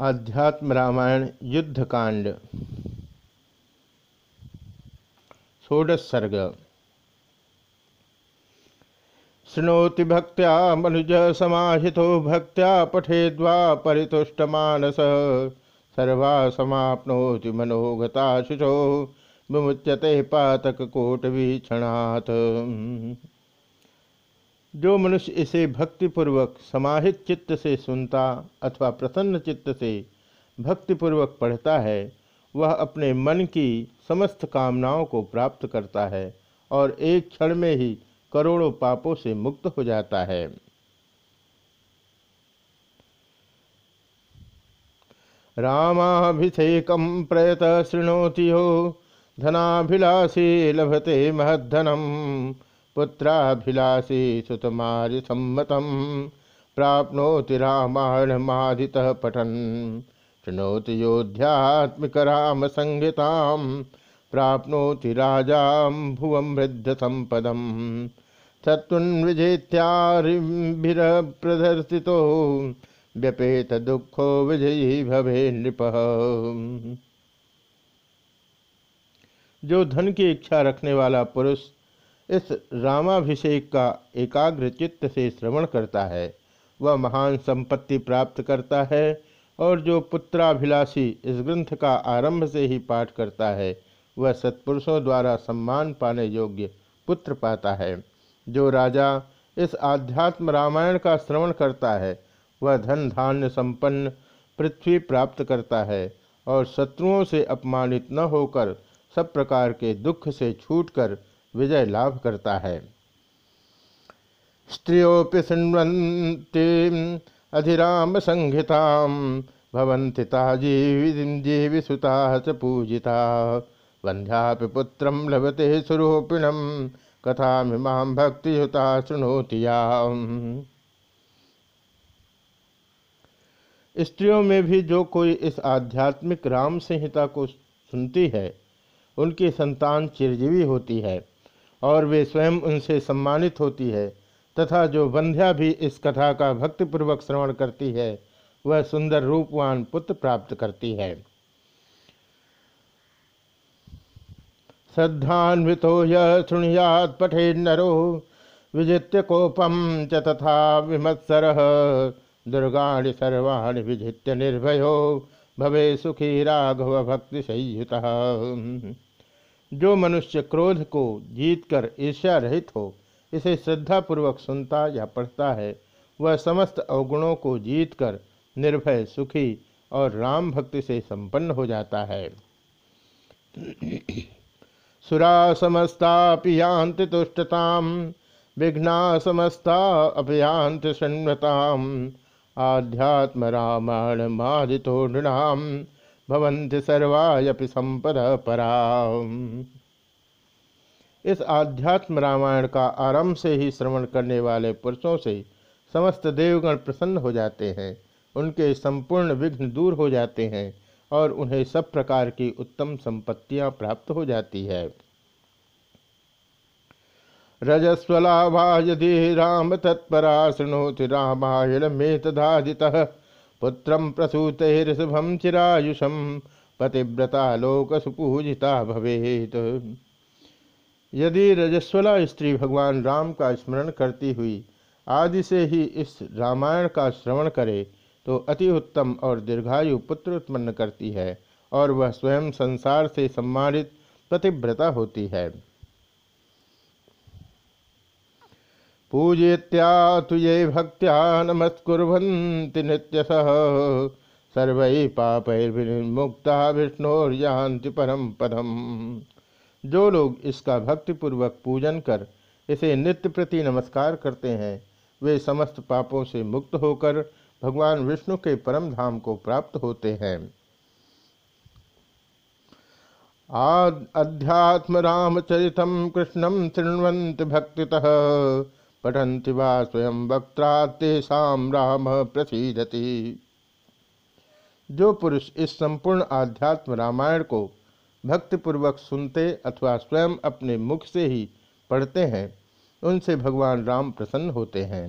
आध्यात्म रामायण युद्धकांड षोडश सर्ग। शृणोति भक्त्या मनुज समाहितो भक्त्या पठेद्वा परितुष्टमानस। सर्वा समाप्नोति मनोगता शुचो। विमुच्यते पातक पातककोटवीक्षणात् जो मनुष्य इसे भक्तिपूर्वक समाहित चित्त से सुनता अथवा प्रसन्न चित्त से भक्तिपूर्वक पढ़ता है, वह अपने मन की समस्त कामनाओं को प्राप्त करता है और एक क्षण में ही करोड़ों पापों से मुक्त हो जाता है। रामाभिषेकम प्रयत शृणोति हो, धनाभिलाषी लभते महद्धनम। पुत्राभिलाषी सुतमार्य सम्मतम प्राप्नोति रामायणमादितः पठन। शृणोति योध्यात्मिक राम संहिता प्राप्नोति राजा भुवं वृद्ध संपदम प्रदर्शितो व्यपेत दुखो विजयी भवे नृप। जो धन की इच्छा रखने वाला पुरुष इस रामाभिषेक का एकाग्र चित्त से श्रवण करता है। वह महान संपत्ति प्राप्त करता है और जो पुत्राभिलाषी इस ग्रंथ का आरंभ से ही पाठ करता है, वह सत्पुरुषों द्वारा सम्मान पाने योग्य पुत्र पाता है। जो राजा इस आध्यात्म रामायण का श्रवण करता है, वह धन धान्य संपन्न पृथ्वी प्राप्त करता है और शत्रुओं से अपमानित न होकर सब प्रकार के दुख से छूटकर विजय लाभ करता है। स्त्रियोपि शृण्वन्ति अधिराम संहिता भवन्ति जीविसुता च पूजिता। वंध्यापि पुत्र लभते सुरूपिणम कथा मिमां भक्तियुता शुणोति स्त्रियों में भी जो कोई इस आध्यात्मिक राम संहिता को सुनती है, उनकी संतान चिरजीवी होती है। और वे स्वयं उनसे सम्मानित होती है, तथा जो बंध्या भी इस कथा का भक्तिपूर्वक श्रवण करती है, वह सुंदर रूपवान पुत्र प्राप्त करती है। श्रद्धान्वितो यृणुयात पठे नरो विजित्य कोपम च तथा विमत्सर, दुर्गाणि सर्वाणि विजित्य निर्भयो, भवे सुखी राघव भक्ति संयुता जो मनुष्य क्रोध को जीतकर ईर्ष्या रहित हो, इसे श्रद्धापूर्वक सुनता या पढ़ता है, वह समस्त अवगुणों को जीतकर निर्भय, सुखी और राम भक्ति से संपन्न हो जाता है। सुरा समस्ता अपियांत तुष्टताम विघ्ना समस्ता अभियांत शृण्वताम आध्यात्म रामायण नृणाम भवंति सर्वायपि संपद परा इस आध्यात्म रामायण का आरंभ से ही श्रवण करने वाले पुरुषों से समस्त देवगण प्रसन्न हो जाते हैं, उनके संपूर्ण विघ्न दूर हो जाते हैं और उन्हें सब प्रकार की उत्तम संपत्तियाँ प्राप्त हो जाती है। रजस्वलाभा यदि राम तत्परा शृणोति रामायण में तदाजिता पुत्र प्रसूतेषुभम चिरायुषम पतिव्रता लोक सुपूजिता भवेत। यदि रजस्वला स्त्री भगवान राम का स्मरण करती हुई आदि से ही इस रामायण का श्रवण करे तो अति उत्तम और दीर्घायु पुत्र उत्पन्न करती है और वह स्वयं संसार से सम्मानित पतिव्रता होती है। पूजयत्या तुये भक्त्या नमस्कुर्वन्ति नित्यसः सर्व पापैर्विमुक्ता विष्णुर्यान्ति परम पदम। जो लोग इसका भक्तिपूर्वक पूजन कर, इसे नित्य प्रति नमस्कार करते हैं, वे समस्त पापों से मुक्त होकर भगवान विष्णु के परम धाम को प्राप्त होते हैं। अध्यात्म रामचरितम कृष्णम शृण्वंत भक्तितः। पठन्ति वा स्वयं वक्ता तेषाम राम प्रसिदति। जो पुरुष इस संपूर्ण आध्यात्म रामायण को भक्तिपूर्वक सुनते अथवा स्वयं अपने मुख से ही पढ़ते हैं, उनसे भगवान राम प्रसन्न होते हैं।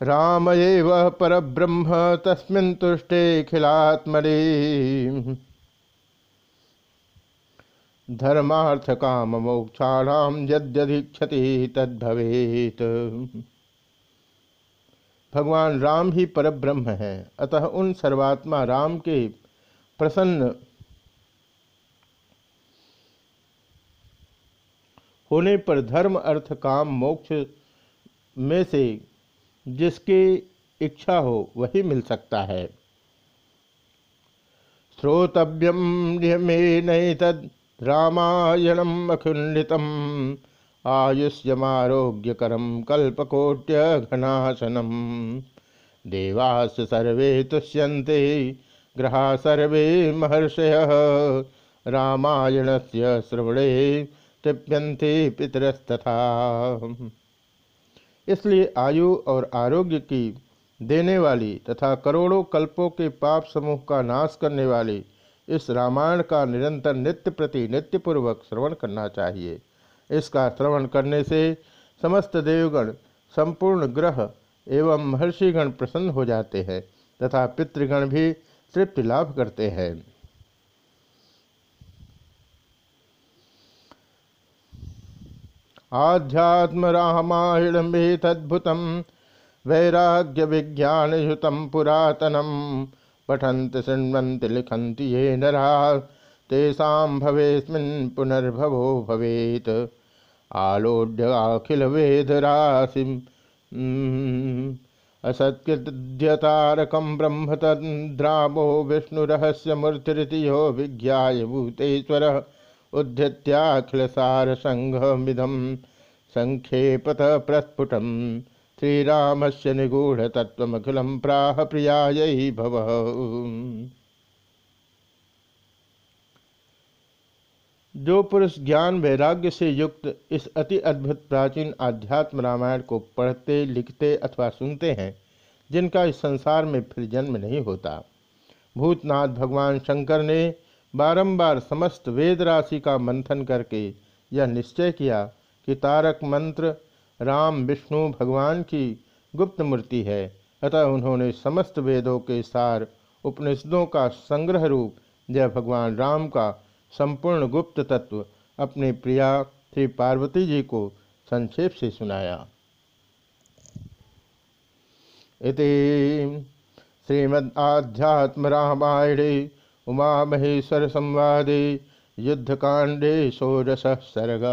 राम एव पर ब्रह्म तस्मिन् तुष्टे खिलात्मरे धर्मार्थ काम मोक्षाणाम यद्यधिक्षति तद्भवेत। भगवान राम ही परब्रह्म है। अतः उन सर्वात्मा राम के प्रसन्न होने पर धर्म, अर्थ, काम, मोक्ष में से जिसकी इच्छा हो, वही मिल सकता है। श्रोतव्यम नियमे तद रामायणम अखिलितम आयुष्यमारोग्यकरम कल्पकोट्य घनाशनम देवास सर्वे तुष्यन्ते, ग्रहा सर्वे महर्षय। रामायण से श्रवणे तृप्यंते पितरस्तथा। इसलिए आयु और आरोग्य की देने वाली तथा करोड़ों कल्पों के पाप समूह का नाश करने वाली इस रामायण का निरंतर नित्य प्रति नित्य पूर्वक श्रवण करना चाहिए। इसका श्रवण करने से समस्त देवगण, संपूर्ण ग्रह एवं महर्षिगण प्रसन्न हो जाते हैं तथा पितृगण भी तृप्ति लाभ करते हैं। आध्यात्म रामायणमेतद्भुत वैराग्य विज्ञान युत पुरातनम। पठंत शृण्वंत लिखन्ति ये नरा। तेषा भवेस्मिन् पुनर्भवो भवेत। आलोड्य अखिल वेद राशि असत्कृत्यतारकं ब्रह्म तद्रामो विष्णुरहस्यमूर्तिरिति यो विज्ञाय भूतेश्वरः उद्धत्याखिलसारसंघमिदं संक्षेपत प्रस्फुट श्रीराम से निगूढ़ तत्वखिल प्राह प्रियाय भव। जो पुरुष ज्ञान वैराग्य से युक्त इस अति अद्भुत प्राचीन आध्यात्म रामायण को पढ़ते, लिखते अथवा सुनते हैं, जिनका इस संसार में फिर जन्म नहीं होता। भूतनाथ भगवान शंकर ने बारंबार समस्त वेद राशि का मंथन करके यह निश्चय किया कि तारक मंत्र राम विष्णु भगवान की गुप्त मूर्ति है। अतः उन्होंने समस्त वेदों के सार उपनिषदों का संग्रह रूप जय भगवान राम का संपूर्ण गुप्त तत्व अपने प्रिया श्री पार्वती जी को संक्षेप से सुनाया। इति श्रीमद् रामायणे उमा महेश्वर संवादे युद्धकांडे षोडश सर्ग।